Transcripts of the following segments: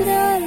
Israel.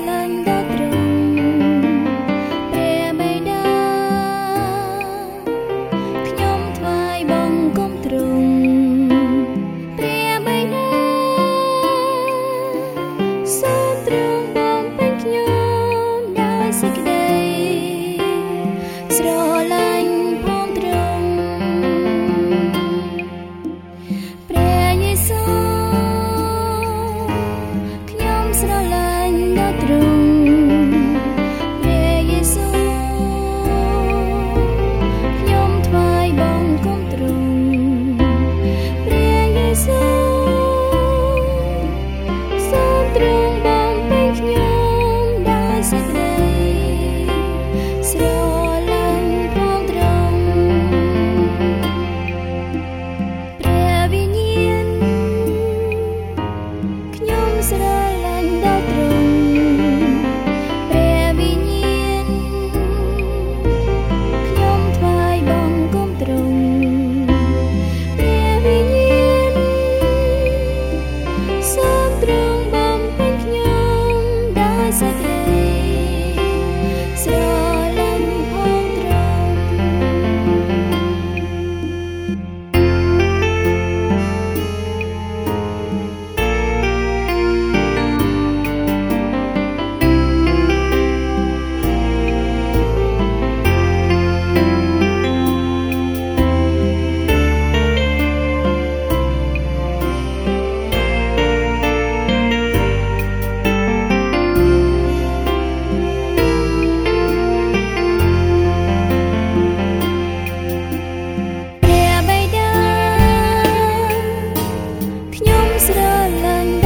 ស្រឡាញ់ដល់ត្រង់ព្រះវិញ្ញាណខ្ញុំថ្វាយបង្គំត្រង់ព្រះវិញ្ញាណសូមត្រង់បំពេញខ្ញុំដោយសេចក្តី 的蓝天。